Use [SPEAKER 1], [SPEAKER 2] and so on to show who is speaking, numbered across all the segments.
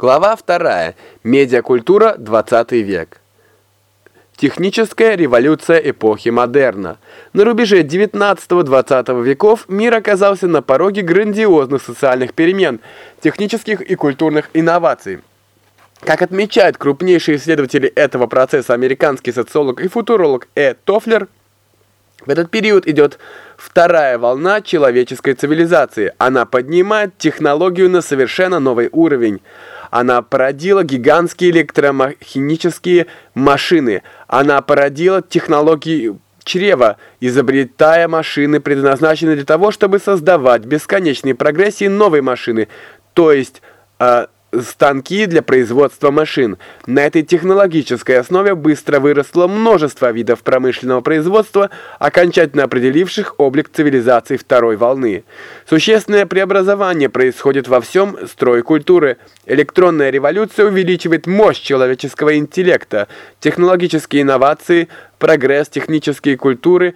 [SPEAKER 1] Глава 2. Медиакультура 20 век. Техническая революция эпохи модерна. На рубеже 19-20 веков мир оказался на пороге грандиозных социальных перемен, технических и культурных инноваций. Как отмечают крупнейшие исследователи этого процесса американский социолог и футуролог Э. Тофлер, в этот период идет вторая волна человеческой цивилизации. Она поднимает технологию на совершенно новый уровень. Она породила гигантские электромеханические машины. Она породила технологии чрева, изобретая машины, предназначенные для того, чтобы создавать бесконечные прогрессии новой машины, то есть э, станки для производства машин. На этой технологической основе быстро выросло множество видов промышленного производства, окончательно определивших облик цивилизации второй волны. Существенное преобразование происходит во всем строй культуры. Электронная революция увеличивает мощь человеческого интеллекта. Технологические инновации, прогресс, технические культуры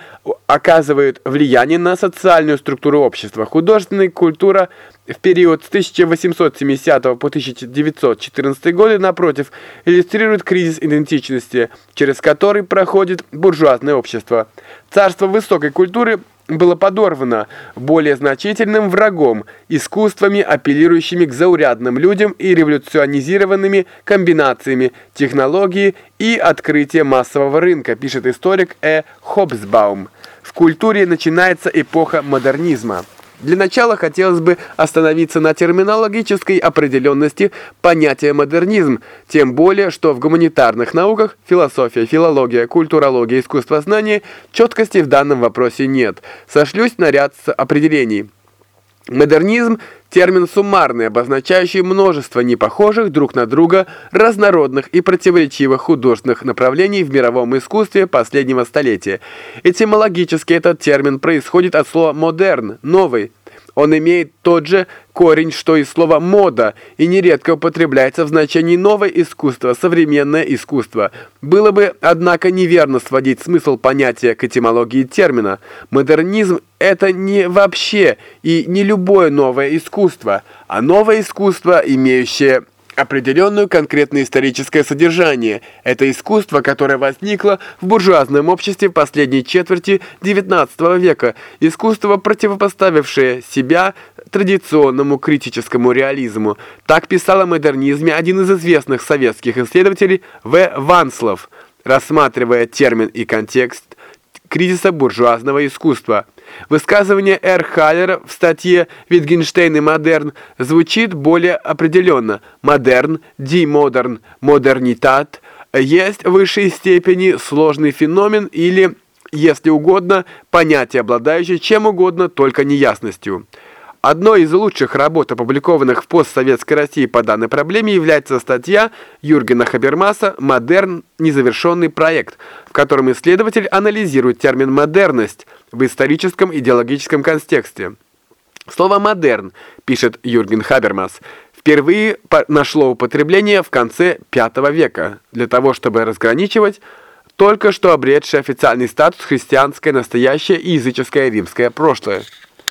[SPEAKER 1] оказывают влияние на социальную структуру общества. Художественная культура – в период с 1870 по 1914 годы, напротив, иллюстрирует кризис идентичности, через который проходит буржуазное общество. Царство высокой культуры было подорвано более значительным врагом, искусствами, апеллирующими к заурядным людям и революционизированными комбинациями технологии и открытия массового рынка, пишет историк Э. Хобсбаум. В культуре начинается эпоха модернизма. Для начала хотелось бы остановиться на терминологической определенности понятия модернизм, тем более, что в гуманитарных науках философия, филология, культурология, искусствознание четкости в данном вопросе нет. Сошлюсь на ряд определений. Модернизм – термин суммарный, обозначающий множество непохожих друг на друга, разнородных и противоречивых художественных направлений в мировом искусстве последнего столетия. Этимологически этот термин происходит от слова «модерн» – «новый», он имеет тот же корень, что и слово «мода», и нередко употребляется в значении «новое искусство», «современное искусство». Было бы, однако, неверно сводить смысл понятия к этимологии термина. Модернизм – это не вообще и не любое новое искусство, а новое искусство, имеющее определенную конкретное историческое содержание. Это искусство, которое возникло в буржуазном обществе последней четверти XIX века, искусство, противопоставившее себя традиционному критическому реализму. Так писал о модернизме один из известных советских исследователей В. Ванслов, рассматривая термин и контекст кризиса буржуазного искусства. Высказывание Р. Халлера в статье «Витгенштейн и модерн» звучит более определенно. Модерн, die Moderne, Modernität есть в высшей степени сложный феномен или, если угодно, понятие, обладающее чем угодно, только не ясностью. Одной из лучших работ, опубликованных в постсоветской России по данной проблеме, является статья Юргена Хабермаса «Модерн. Незавершенный проект», в котором исследователь анализирует термин «модерность» в историческом идеологическом контексте. Слово «модерн», пишет Юрген Хабермас, впервые нашло употребление в конце V века для того, чтобы разграничивать только что обретшее официальный статус христианское настоящее и языческое римское прошлое.